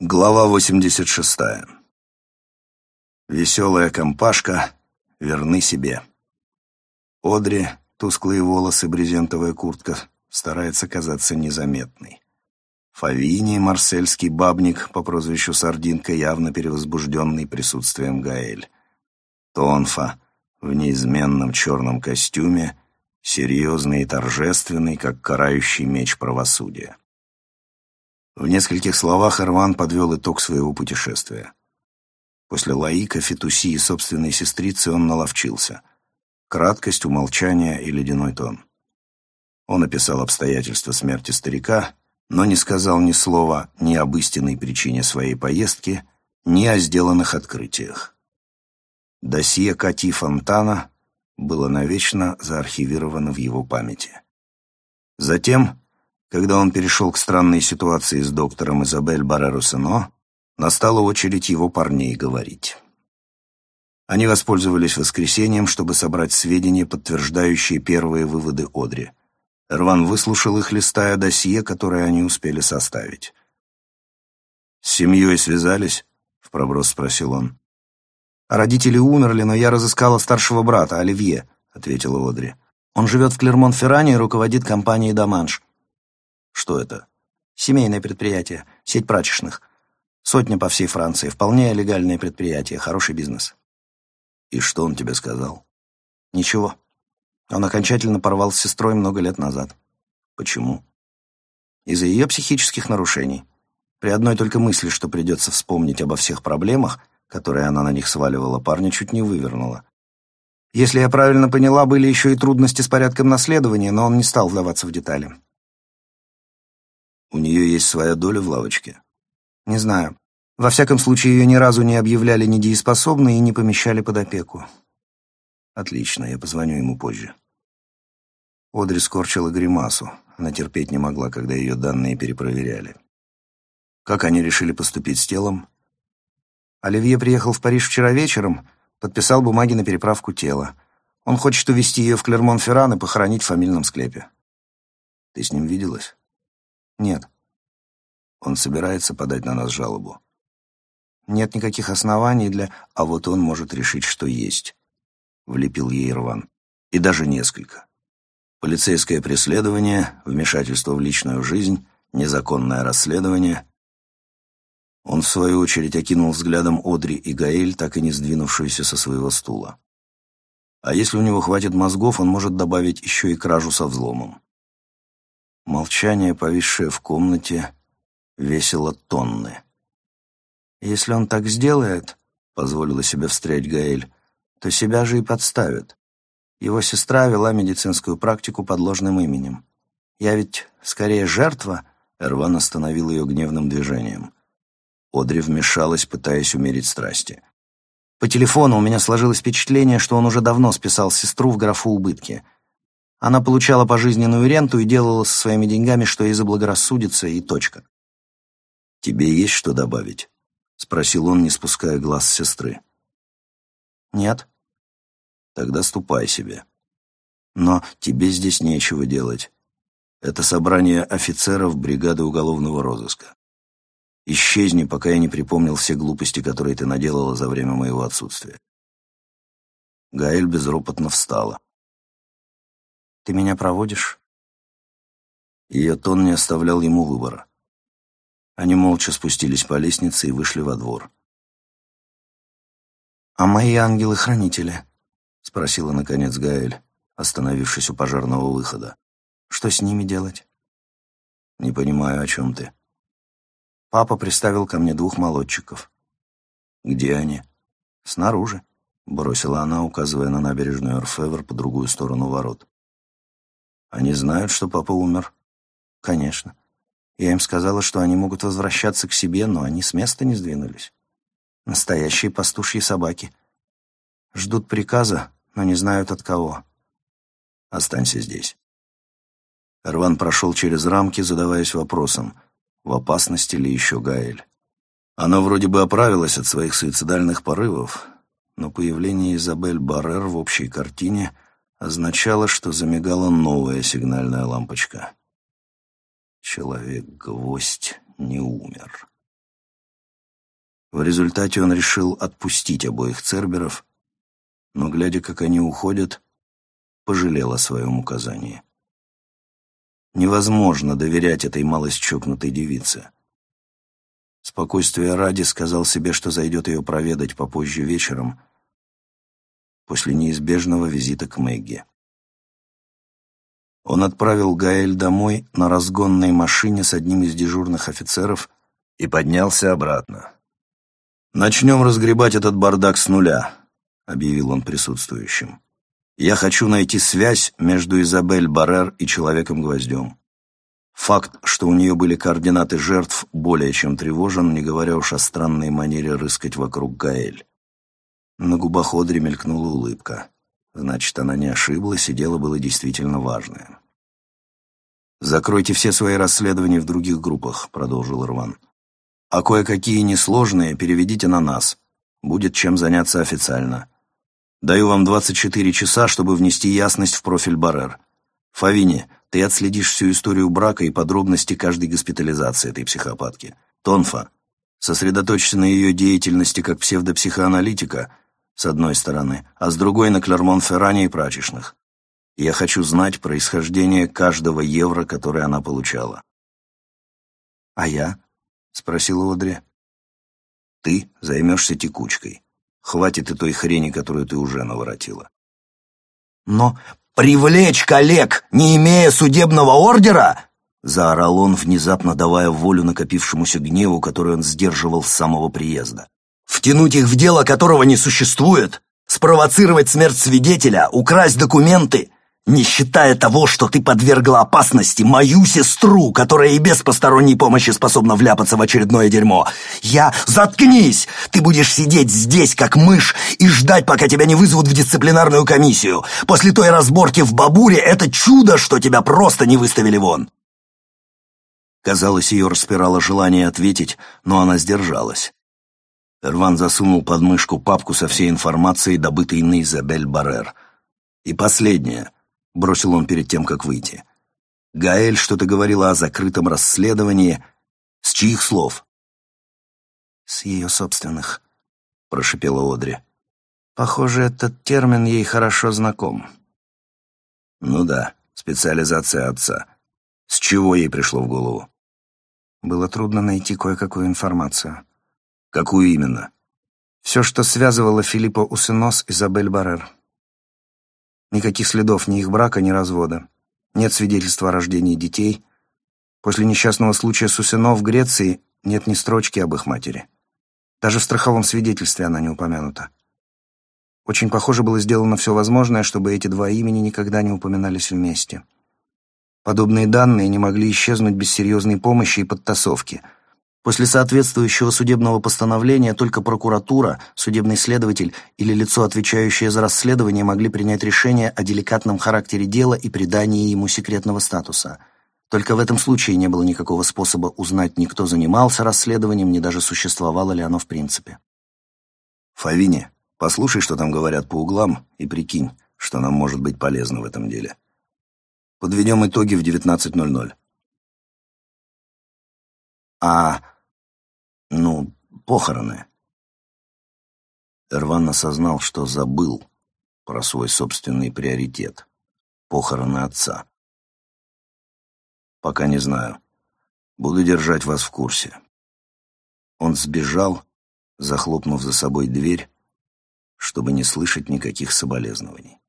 Глава 86. Веселая компашка, верны себе. Одри, тусклые волосы, брезентовая куртка, старается казаться незаметной. Фавини, марсельский бабник по прозвищу Сардинка, явно перевозбужденный присутствием Гаэль. Тонфа в неизменном черном костюме, серьезный и торжественный, как карающий меч правосудия. В нескольких словах Ирван подвел итог своего путешествия. После Лаика, Фетуси и собственной сестрицы он наловчился. Краткость, умолчание и ледяной тон. Он описал обстоятельства смерти старика, но не сказал ни слова ни об истинной причине своей поездки, ни о сделанных открытиях. Досье Кати Фонтана было навечно заархивировано в его памяти. Затем когда он перешел к странной ситуации с доктором Изабель Баррерусено, настала очередь его парней говорить. Они воспользовались воскресеньем, чтобы собрать сведения, подтверждающие первые выводы Одри. Эрван выслушал их, листая досье, которое они успели составить. «С семьей связались?» — в проброс спросил он. «Родители умерли, но я разыскала старшего брата, Оливье», — ответила Одри. «Он живет в Клермон-Ферране и руководит компанией «Даманш». Что это? Семейное предприятие, сеть прачечных. Сотня по всей Франции, вполне легальное предприятие, хороший бизнес. И что он тебе сказал? Ничего. Он окончательно порвал с сестрой много лет назад. Почему? Из-за ее психических нарушений. При одной только мысли, что придется вспомнить обо всех проблемах, которые она на них сваливала, парня чуть не вывернула. Если я правильно поняла, были еще и трудности с порядком наследования, но он не стал вдаваться в детали. У нее есть своя доля в лавочке? Не знаю. Во всяком случае, ее ни разу не объявляли недееспособной и не помещали под опеку. Отлично, я позвоню ему позже. Одри скорчила гримасу. Она терпеть не могла, когда ее данные перепроверяли. Как они решили поступить с телом? Оливье приехал в Париж вчера вечером, подписал бумаги на переправку тела. Он хочет увезти ее в Клермон-Ферран и похоронить в фамильном склепе. Ты с ним виделась? Нет. Он собирается подать на нас жалобу. Нет никаких оснований для... А вот он может решить, что есть. Влепил ей Рван. И даже несколько. Полицейское преследование, вмешательство в личную жизнь, незаконное расследование. Он, в свою очередь, окинул взглядом Одри и Гаэль, так и не сдвинувшуюся со своего стула. А если у него хватит мозгов, он может добавить еще и кражу со взломом. Молчание, повисшее в комнате, весило тонны. «Если он так сделает, — позволила себе встрять Гаэль, — то себя же и подставит. Его сестра вела медицинскую практику под ложным именем. Я ведь скорее жертва, — Эрван остановил ее гневным движением. Одри вмешалась, пытаясь умерить страсти. По телефону у меня сложилось впечатление, что он уже давно списал сестру в графу убытки — она получала пожизненную ренту и делала со своими деньгами, что ей заблагорассудится, и точка. «Тебе есть что добавить?» — спросил он, не спуская глаз с сестры. «Нет». «Тогда ступай себе. Но тебе здесь нечего делать. Это собрание офицеров бригады уголовного розыска. Исчезни, пока я не припомнил все глупости, которые ты наделала за время моего отсутствия». Гаэль безропотно встала. Ты меня проводишь?» Ее тон не оставлял ему выбора. Они молча спустились по лестнице и вышли во двор. «А мои ангелы-хранители?» — спросила, наконец, Гаэль, остановившись у пожарного выхода. «Что с ними делать?» «Не понимаю, о чем ты». Папа приставил ко мне двух молодчиков. «Где они?» «Снаружи», — бросила она, указывая на набережную Орфевр по другую сторону ворот. Они знают, что папа умер? Конечно. Я им сказала, что они могут возвращаться к себе, но они с места не сдвинулись. Настоящие пастушьи собаки. Ждут приказа, но не знают от кого. Останься здесь. Эрван прошел через рамки, задаваясь вопросом, в опасности ли еще Гаэль. Она вроде бы оправилась от своих суицидальных порывов, но появление Изабель Баррер в общей картине — означало, что замигала новая сигнальная лампочка. Человек-гвоздь не умер. В результате он решил отпустить обоих церберов, но, глядя, как они уходят, пожалел о своем указании. Невозможно доверять этой малость чокнутой девице. Спокойствие ради сказал себе, что зайдет ее проведать попозже вечером, после неизбежного визита к Мэгги. Он отправил Гаэль домой на разгонной машине с одним из дежурных офицеров и поднялся обратно. «Начнем разгребать этот бардак с нуля», — объявил он присутствующим. «Я хочу найти связь между Изабель Баррер и Человеком-гвоздем. Факт, что у нее были координаты жертв, более чем тревожен, не говоря уж о странной манере рыскать вокруг Гаэль. На губах Одри мелькнула улыбка. Значит, она не ошиблась, и дело было действительно важное. «Закройте все свои расследования в других группах», — продолжил Ирван. «А кое-какие несложные переведите на нас. Будет чем заняться официально. Даю вам 24 часа, чтобы внести ясность в профиль Баррер. Фавини, ты отследишь всю историю брака и подробности каждой госпитализации этой психопатки. Тонфа, сосредоточься на ее деятельности как псевдопсихоаналитика, с одной стороны, а с другой на Клермон-Ферране и прачечных. Я хочу знать происхождение каждого евро, которое она получала. «А я?» — спросила Одри. «Ты займешься текучкой. Хватит и той хрени, которую ты уже наворотила». «Но «Привлечь коллег, не имея судебного ордера?» Заорал он, внезапно давая волю накопившемуся гневу, который он сдерживал с самого приезда. «Втянуть их в дело, которого не существует? Спровоцировать смерть свидетеля? Украсть документы? Не считая того, что ты подвергла опасности мою сестру, которая и без посторонней помощи способна вляпаться в очередное дерьмо. Я... Заткнись! Ты будешь сидеть здесь, как мышь, и ждать, пока тебя не вызовут в дисциплинарную комиссию. После той разборки в Бабуре это чудо, что тебя просто не выставили вон. Казалось, ее распирало желание ответить, но она сдержалась. Эрван засунул под мышку папку со всей информацией, добытой на Изабель Баррер. И последнее — бросил он перед тем, как выйти. Гаэль что-то говорила о закрытом расследовании. С чьих слов? С ее собственных, прошипела Одри. Похоже, этот термин ей хорошо знаком. Ну да, специализация отца. С чего ей пришло в голову? Было трудно найти кое-какую информацию. Какую именно? Все, что связывало Филиппа Усенос и Изабель Баррер. Никаких следов ни их брака, ни развода. Нет свидетельства о рождении детей. После несчастного случая Сусино в Греции нет ни строчки об их матери. Даже в страховом свидетельстве она не упомянута. Очень похоже было сделано все возможное, чтобы эти два имени никогда не упоминались вместе. Подобные данные не могли исчезнуть без серьезной помощи и подтасовки — После соответствующего судебного постановления только прокуратура, судебный следователь или лицо, отвечающее за расследование, могли принять решение о деликатном характере дела и придании ему секретного статуса. Только в этом случае не было никакого способа узнать ни кто занимался расследованием, ни даже существовало ли оно в принципе. «Фавини, послушай, что там говорят по углам, и прикинь, что нам может быть полезно в этом деле. Подведем итоги в 19.00. А, ну, похороны. Эрван осознал, что забыл про свой собственный приоритет — похороны отца. Пока не знаю. Буду держать вас в курсе. Он сбежал, захлопнув за собой дверь, чтобы не слышать никаких соболезнований.